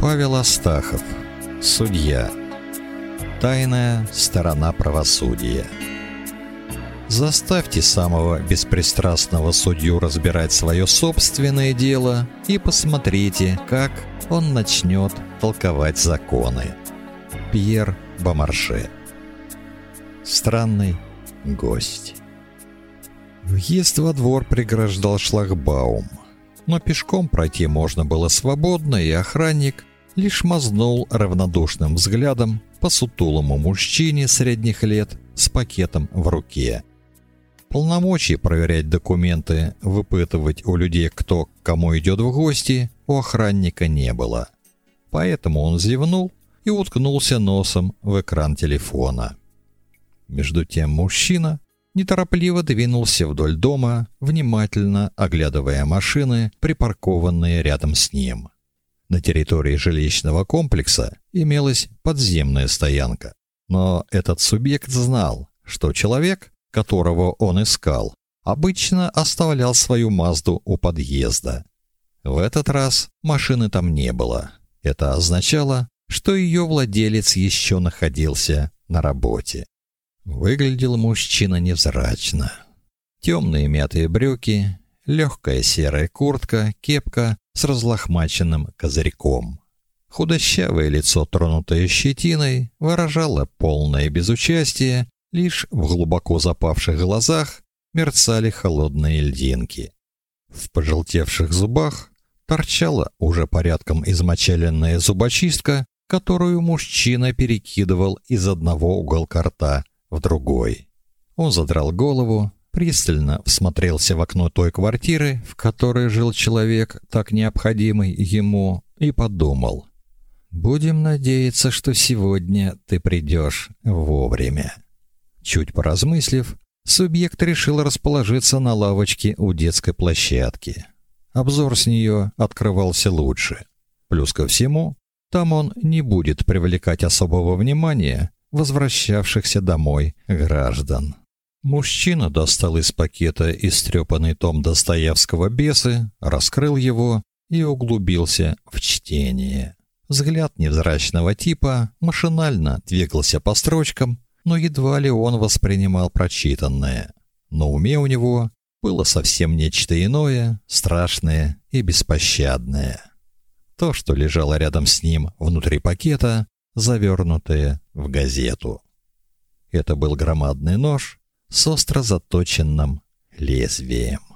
Павел Астахов. Судья. Тайная сторона правосудия. Заставьте самого беспристрастного судью разбирать свое собственное дело и посмотрите, как он начнет толковать законы. Пьер Бомарше. Странный гость. Въезд во двор преграждал шлагбаум, но пешком пройти можно было свободно, и охранник лишь мазнул равнодушным взглядом по сутулому мужчине средних лет с пакетом в руке. Полномочий проверять документы, выпытывать у людей, кто к кому идет в гости, у охранника не было. Поэтому он зевнул и уткнулся носом в экран телефона. Между тем мужчина неторопливо двинулся вдоль дома, внимательно оглядывая машины, припаркованные рядом с ним. На территории жилищного комплекса имелась подземная стоянка. Но этот субъект знал, что человек, которого он искал, обычно оставлял свою Мазду у подъезда. В этот раз машины там не было. Это означало, что ее владелец еще находился на работе. Выглядел мужчина невзрачно. Темные мятые брюки, легкая серая куртка, кепка с разлохмаченным козырьком. Худощавое лицо, тронутое щетиной, выражало полное безучастие, лишь в глубоко запавших глазах мерцали холодные льдинки. В пожелтевших зубах торчала уже порядком измочаленная зубочистка, которую мужчина перекидывал из одного уголка рта в другой. Он задрал голову, пристально всмотрелся в окно той квартиры, в которой жил человек, так необходимый ему, и подумал: "Будем надеяться, что сегодня ты придешь вовремя". Чуть поразмыслив, субъект решил расположиться на лавочке у детской площадки. Обзор с нее открывался лучше. Плюс ко всему, там он не будет привлекать особого внимания возвращавшихся домой граждан. Мужчина достал из пакета истрепанный том Достоевского «Бесы», раскрыл его и углубился в чтение. Взгляд невзрачного типа машинально двигался по строчкам, но едва ли он воспринимал прочитанное. На уме у него было совсем нечто иное, страшное и беспощадное. То, что лежало рядом с ним внутри пакета, завернутое в газету. Это был громадный нож с остро заточенным лезвием.